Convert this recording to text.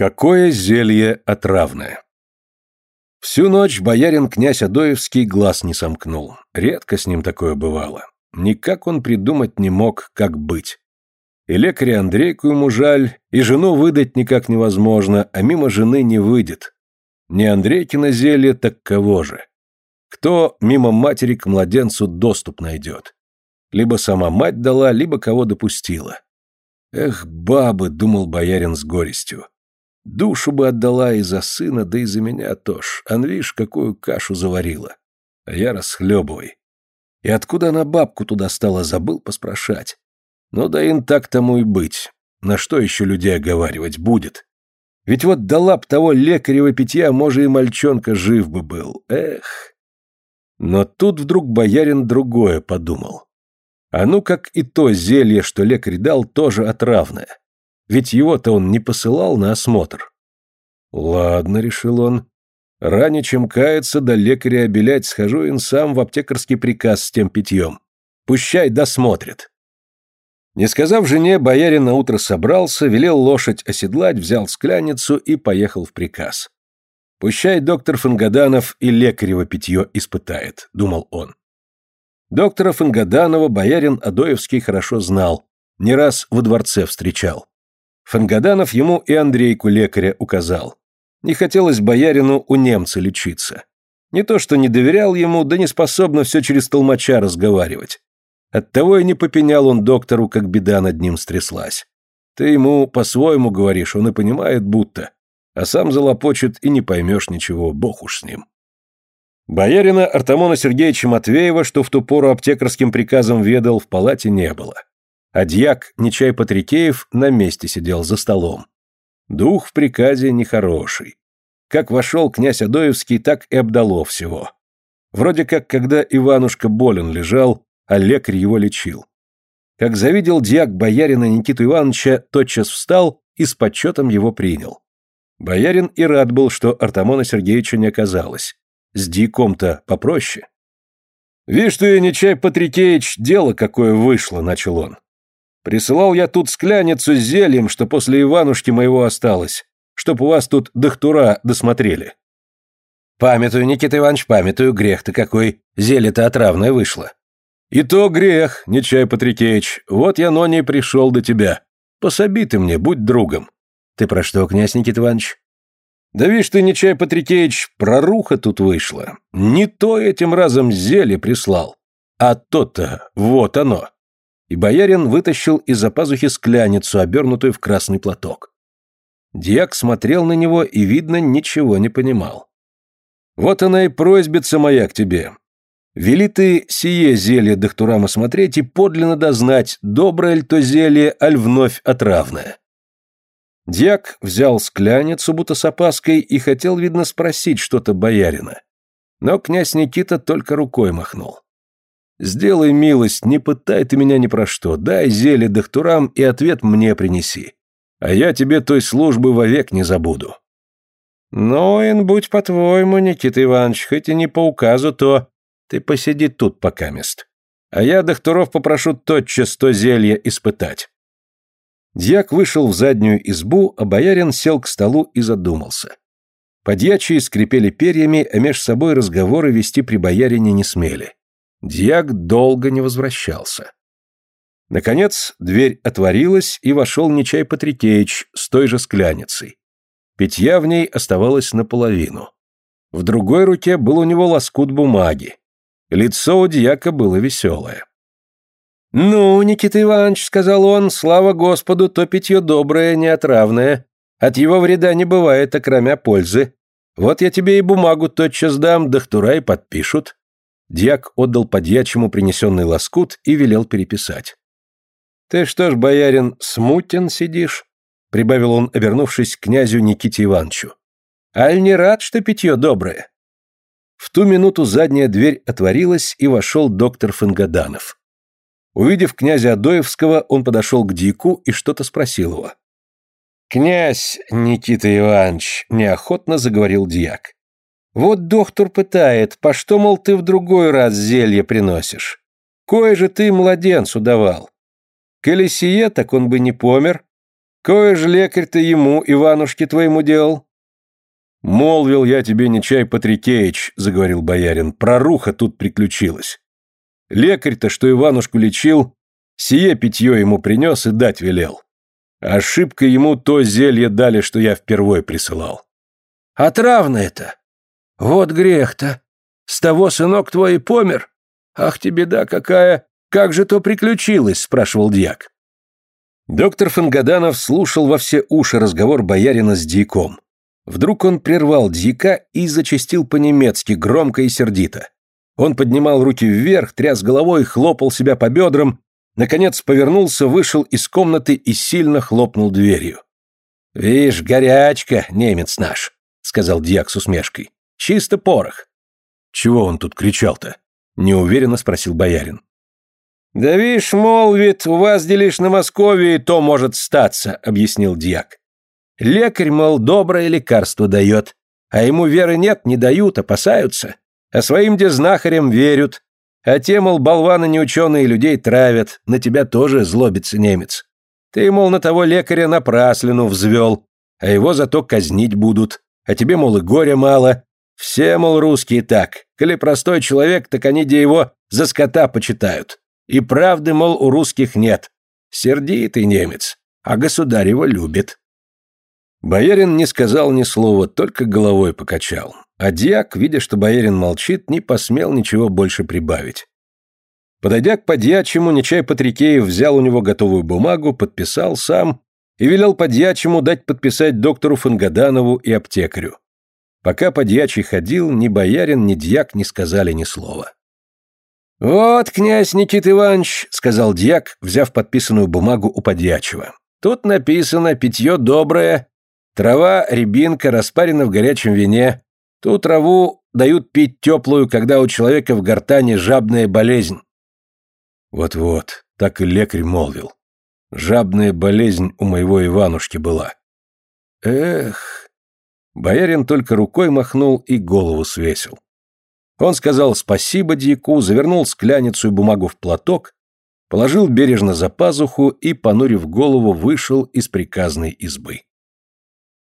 Какое зелье отравное! Всю ночь боярин князь Адоевский глаз не сомкнул. Редко с ним такое бывало. Никак он придумать не мог, как быть. И лекаря Андрейку ему жаль, и жену выдать никак невозможно, а мимо жены не выйдет. Не Андрейкино зелье, так кого же? Кто мимо матери к младенцу доступ найдет? Либо сама мать дала, либо кого допустила. Эх, бабы, думал боярин с горестью. Душу бы отдала и за сына, да и за меня тоже. Ан, видишь, какую кашу заварила. А я расхлебывай. И откуда она бабку туда стала, забыл поспрашать. Ну да им так тому и быть. На что еще людей оговаривать будет? Ведь вот дала б того лекарева питья, может, и мальчонка жив бы был. Эх. Но тут вдруг боярин другое подумал. А ну как и то зелье, что лекарь дал, тоже отравное. Ведь его-то он не посылал на осмотр. Ладно, решил он. Ранее чем каяться, да лекаря обелять, схожу им сам в аптекарский приказ с тем питьем. Пущай досмотрит. Не сказав жене, боярин на утро собрался, велел лошадь оседлать, взял скляницу и поехал в приказ. Пущай доктор Фангаданов и лекарево питье испытает, думал он. Доктора Фангаданова боярин Адоевский хорошо знал, не раз во дворце встречал. Фангаданов ему и Андрейку лекаря указал. Не хотелось боярину у немца лечиться. Не то что не доверял ему, да не способно все через толмача разговаривать. Оттого и не попенял он доктору, как беда над ним стряслась. Ты ему по-своему говоришь, он и понимает будто, а сам залопочет и не поймешь ничего, бог уж с ним. Боярина Артамона Сергеевича Матвеева, что в ту пору аптекарским приказом ведал, в палате не было а дьяк Нечай Патрикеев на месте сидел за столом. Дух в приказе нехороший. Как вошел князь Адоевский, так и обдало всего. Вроде как, когда Иванушка болен лежал, а лекарь его лечил. Как завидел дьяк боярина Никиту Ивановича, тотчас встал и с почетом его принял. Боярин и рад был, что Артамона Сергеевича не оказалось. С дьяком-то попроще. «Вишь ты, Нечай Патрикеевич, дело какое вышло», — начал он. Присылал я тут скляницу с зельем, что после Иванушки моего осталось, чтоб у вас тут дохтура досмотрели. Памятую, Никита Иванович, памятую, грех-то какой, зелье-то отравное вышло. И то грех, Нечай Патрикеич, вот я, но не пришел до тебя. Пособи ты мне, будь другом. Ты про что, князь Никита Иванович? Да видишь ты, Нечай Патрикеич, проруха тут вышла. Не то этим разом зелье прислал, а то-то, вот оно и боярин вытащил из-за пазухи скляницу, обернутую в красный платок. Дьяк смотрел на него и, видно, ничего не понимал. «Вот она и просьбица моя к тебе. Вели ты сие зелье докторам осмотреть и подлинно дознать, доброе ли то зелье, аль вновь отравное». Дьяк взял скляницу, будто с опаской, и хотел, видно, спросить что-то боярина. Но князь Никита только рукой махнул. Сделай милость, не пытай ты меня ни про что, дай зелье дохтурам и ответ мне принеси. А я тебе той службы вовек не забуду. Ну, ин будь по-твоему, Никита Иванович, хоть и не по указу, то ты посиди тут пока мест. А я докторов попрошу тотчас то зелье испытать. Дьяк вышел в заднюю избу, а боярин сел к столу и задумался. Подьячие скрипели перьями, а меж собой разговоры вести при боярине не смели. Дьяк долго не возвращался. Наконец, дверь отворилась, и вошел Нечай Патрикеич с той же скляницей. Питья в ней оставалось наполовину. В другой руке был у него лоскут бумаги. Лицо у дьяка было веселое. «Ну, Никита Иванович», — сказал он, — «слава Господу, то питье доброе, неотравное. От его вреда не бывает, окромя пользы. Вот я тебе и бумагу тотчас дам, дохтура и подпишут. Дьяк отдал подьячему принесенный лоскут и велел переписать. «Ты что ж, боярин, смутен сидишь?» — прибавил он, обернувшись к князю Никите Ивановичу. «Аль не рад, что питье доброе?» В ту минуту задняя дверь отворилась, и вошел доктор Фангаданов. Увидев князя Адоевского, он подошел к Дику и что-то спросил его. «Князь Никита Иванович», — неохотно заговорил дьяк, вот доктор пытает, по что, мол, ты в другой раз зелье приносишь? Кое же ты младенцу давал. Коли так он бы не помер. Кое же лекарь-то ему, Иванушке твоему делал? «Молвил я тебе, не чай Патрикеич», — заговорил боярин, — «проруха тут приключилась. Лекарь-то, что Иванушку лечил, сие питье ему принес и дать велел. Ошибка ему то зелье дали, что я впервой присылал». «Отравно это? Вот грех-то. С того сынок твой помер. Ах ты беда какая! Как же то приключилось?» — спрашивал дьяк. Доктор Фангаданов слушал во все уши разговор боярина с дьяком. Вдруг он прервал дьяка и зачастил по-немецки, громко и сердито. Он поднимал руки вверх, тряс головой, хлопал себя по бедрам, наконец повернулся, вышел из комнаты и сильно хлопнул дверью. «Вишь, горячка, немец наш», — сказал дьяк с усмешкой. «Чисто порох». «Чего он тут кричал-то?» — неуверенно спросил боярин. «Да вишь, молвит, у вас делишь на Москве, то может статься», — объяснил дьяк. Лекарь, мол, доброе лекарство дает, а ему веры нет, не дают, опасаются. А своим дезнахарям верят. А те, мол, болваны неученые людей травят, на тебя тоже злобится немец. Ты, мол, на того лекаря напраслину взвел, а его зато казнить будут. А тебе, мол, и горя мало. Все, мол, русские так. Коли простой человек, так они где его за скота почитают. И правды, мол, у русских нет. Сердитый немец, а государь его любит. Боярин не сказал ни слова, только головой покачал. А дьяк, видя, что боярин молчит, не посмел ничего больше прибавить. Подойдя к подьячему, Нечай Патрикеев взял у него готовую бумагу, подписал сам и велел подьячему дать подписать доктору Фангаданову и аптекарю. Пока подьячий ходил, ни боярин, ни дьяк не сказали ни слова. «Вот, князь Никит Иванович», — сказал дьяк, взяв подписанную бумагу у подьячего. «Тут написано «питье доброе, Трава, рябинка, распарена в горячем вине. Ту траву дают пить теплую, когда у человека в гортане жабная болезнь. Вот-вот, так и лекарь молвил. Жабная болезнь у моего Иванушки была. Эх. Боярин только рукой махнул и голову свесил. Он сказал спасибо дьяку, завернул скляницу и бумагу в платок, положил бережно за пазуху и, понурив голову, вышел из приказной избы.